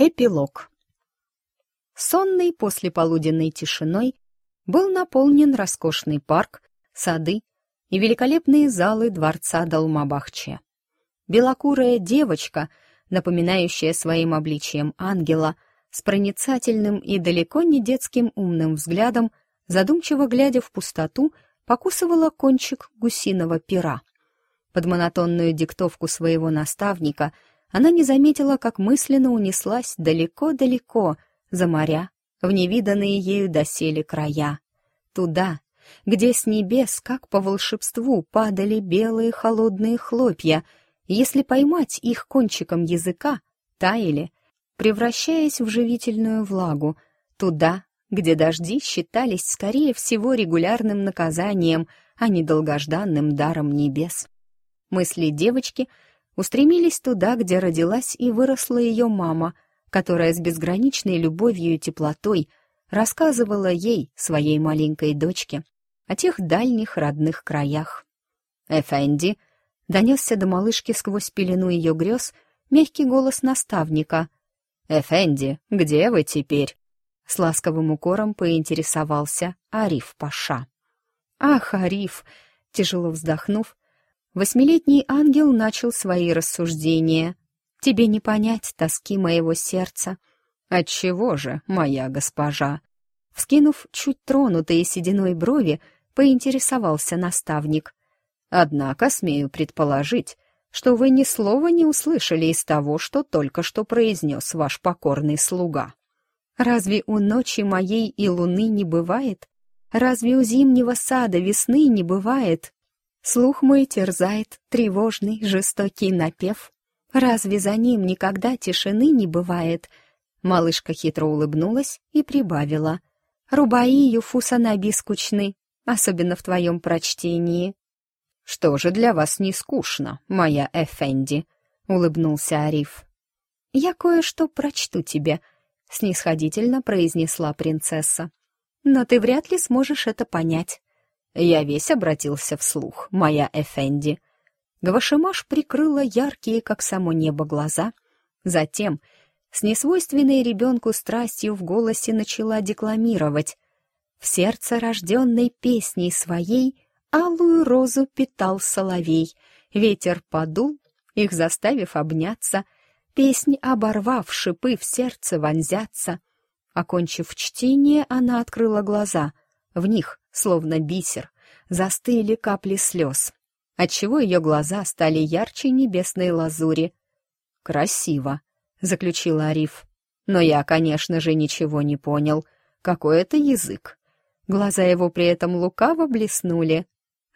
Эпилог. Сонный после полуденной тишиной был наполнен роскошный парк, сады и великолепные залы дворца Далмабахче. Белокурая девочка, напоминающая своим обличием ангела, с проницательным и далеко не детским умным взглядом, задумчиво глядя в пустоту, покусывала кончик гусиного пера. Под монотонную диктовку своего наставника — она не заметила, как мысленно унеслась далеко-далеко за моря, в невиданные ею доселе края. Туда, где с небес, как по волшебству, падали белые холодные хлопья, если поймать их кончиком языка, таяли, превращаясь в живительную влагу, туда, где дожди считались, скорее всего, регулярным наказанием, а не долгожданным даром небес. Мысли девочки — устремились туда, где родилась и выросла ее мама, которая с безграничной любовью и теплотой рассказывала ей, своей маленькой дочке, о тех дальних родных краях. «Эфенди!» — донесся до малышки сквозь пелену ее грез мягкий голос наставника. «Эфенди, где вы теперь?» С ласковым укором поинтересовался Ариф Паша. «Ах, Ариф!» — тяжело вздохнув, Восьмилетний ангел начал свои рассуждения. «Тебе не понять тоски моего сердца». «Отчего же, моя госпожа?» Вскинув чуть тронутые сединой брови, поинтересовался наставник. «Однако смею предположить, что вы ни слова не услышали из того, что только что произнес ваш покорный слуга. Разве у ночи моей и луны не бывает? Разве у зимнего сада весны не бывает?» Слух мой терзает тревожный, жестокий напев. Разве за ним никогда тишины не бывает? Малышка хитро улыбнулась и прибавила. Рубаи Юфусанаби скучны, особенно в твоем прочтении. «Что же для вас не скучно, моя Эфенди?» — улыбнулся Ариф. «Я кое-что прочту тебе», — снисходительно произнесла принцесса. «Но ты вряд ли сможешь это понять. Я весь обратился вслух, моя Эфенди. Гвашимаш прикрыла яркие, как само небо, глаза. Затем, с несвойственной ребенку страстью в голосе, начала декламировать. В сердце рожденной песней своей алую розу питал соловей. Ветер подул, их заставив обняться, песнь оборвав, шипы в сердце вонзятся. Окончив чтение, она открыла глаза. В них словно бисер, застыли капли слез, отчего ее глаза стали ярче небесной лазури. «Красиво», — заключила Ариф. «Но я, конечно же, ничего не понял. Какой это язык?» Глаза его при этом лукаво блеснули.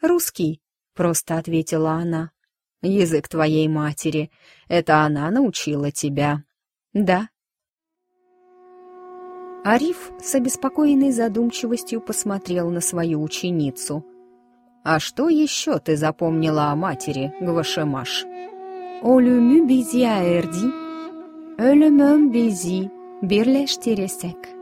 «Русский», — просто ответила она. «Язык твоей матери. Это она научила тебя». «Да», Ариф с обеспокоенной задумчивостью посмотрел на свою ученицу. «А что еще ты запомнила о матери, Гвашемаш?» «Олюмü bizi erdi, ölümüm bizi birleştirecek».